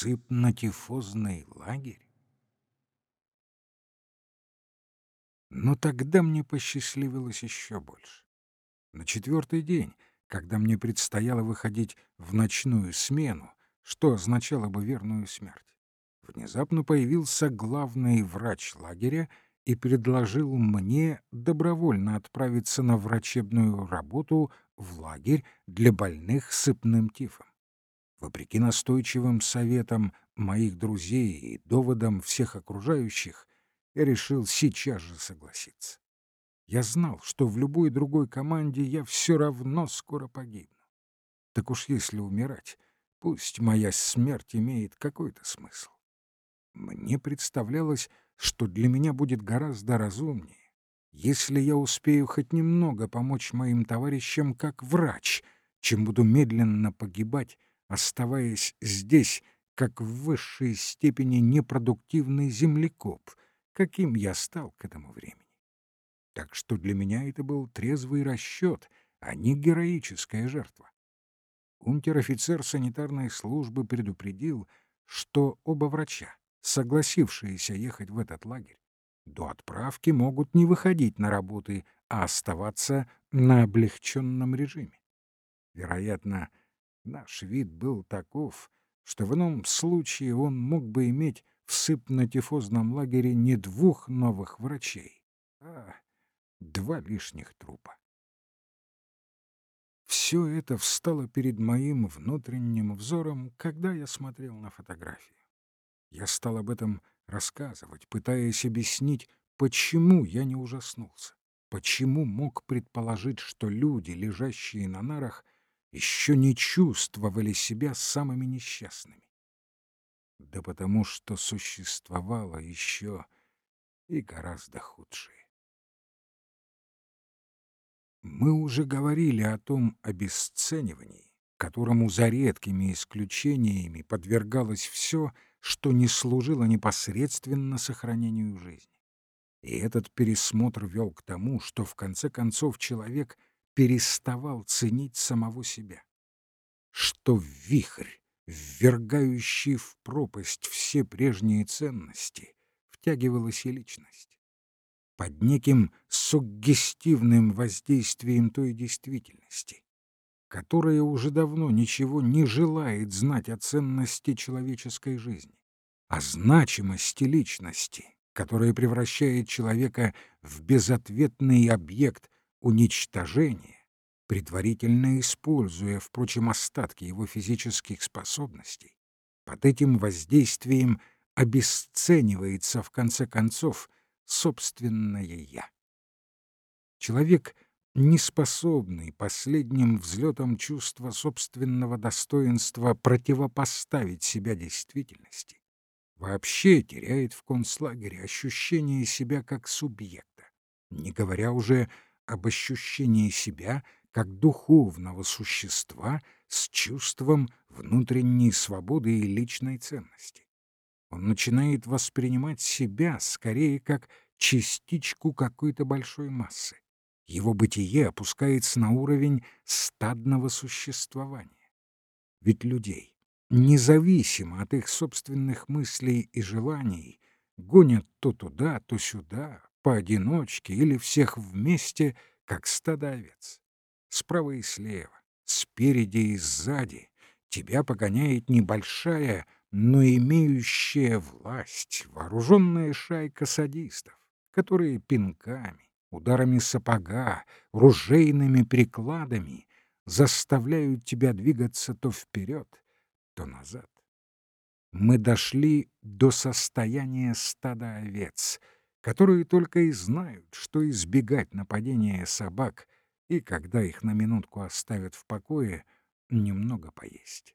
Сыпно-тифозный лагерь? Но тогда мне посчастливилось еще больше. На четвертый день, когда мне предстояло выходить в ночную смену, что означало бы верную смерть, внезапно появился главный врач лагеря и предложил мне добровольно отправиться на врачебную работу в лагерь для больных сыпным тифом. Вопреки настойчивым советам моих друзей и доводам всех окружающих, я решил сейчас же согласиться. Я знал, что в любой другой команде я все равно скоро погибну. Так уж если умирать, пусть моя смерть имеет какой-то смысл. Мне представлялось, что для меня будет гораздо разумнее, если я успею хоть немного помочь моим товарищам как врач, чем буду медленно погибать, оставаясь здесь, как в высшей степени непродуктивный землекоп, каким я стал к этому времени. Так что для меня это был трезвый расчет, а не героическая жертва. Унтер-офицер санитарной службы предупредил, что оба врача, согласившиеся ехать в этот лагерь, до отправки могут не выходить на работы, а оставаться на облегченном режиме. Вероятно, наш вид был таков, что в ином случае он мог бы иметь в сыпно-тифозном лагере не двух новых врачей, а два лишних трупа. Все это встало перед моим внутренним взором, когда я смотрел на фотографии. Я стал об этом рассказывать, пытаясь объяснить, почему я не ужаснулся, почему мог предположить, что люди, лежащие на нарах, еще не чувствовали себя самыми несчастными. Да потому что существовало еще и гораздо худшее. Мы уже говорили о том обесценивании, которому за редкими исключениями подвергалось все, что не служило непосредственно сохранению жизни. И этот пересмотр вел к тому, что в конце концов человек переставал ценить самого себя. Что вихрь, ввергающий в пропасть все прежние ценности, втягивалась и личность. Под неким суггестивным воздействием той действительности, которая уже давно ничего не желает знать о ценности человеческой жизни, о значимости личности, которая превращает человека в безответный объект уничтожения, предварительно используя, впрочем, остатки его физических способностей. Под этим воздействием обесценивается, в конце концов, собственное «я». Человек — неспособный последним взлетом чувства собственного достоинства противопоставить себя действительности, вообще теряет в концлагере ощущение себя как субъекта, не говоря уже об ощущении себя как духовного существа с чувством внутренней свободы и личной ценности. Он начинает воспринимать себя скорее как частичку какой-то большой массы его бытие опускается на уровень стадного существования. Ведь людей, независимо от их собственных мыслей и желаний, гонят то туда, то сюда, поодиночке или всех вместе, как стадо овец. Справа и слева, спереди и сзади тебя погоняет небольшая, но имеющая власть вооруженная шайка садистов, которые пинками, ударами сапога, ружейными прикладами заставляют тебя двигаться то вперед, то назад. Мы дошли до состояния стада овец, которые только и знают, что избегать нападения собак и, когда их на минутку оставят в покое, немного поесть.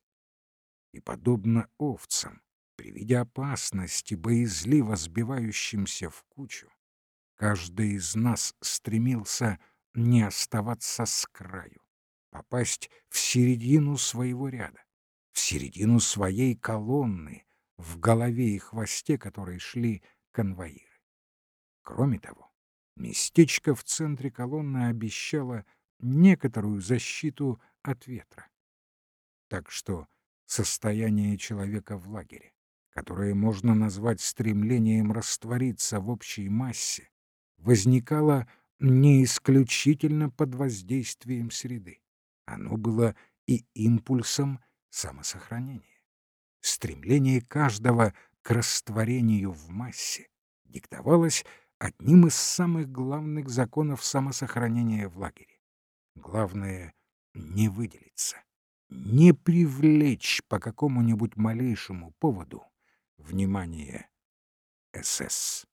И, подобно овцам, при виде опасности, боязливо сбивающимся в кучу, Каждый из нас стремился не оставаться с краю, попасть в середину своего ряда, в середину своей колонны, в голове и хвосте которой шли конвоиры. Кроме того, местечко в центре колонны обещало некоторую защиту от ветра. Так что состояние человека в лагере, которое можно назвать стремлением раствориться в общей массе, возникало не исключительно под воздействием среды. Оно было и импульсом самосохранения. Стремление каждого к растворению в массе диктовалось одним из самых главных законов самосохранения в лагере. Главное — не выделиться, не привлечь по какому-нибудь малейшему поводу внимание СС.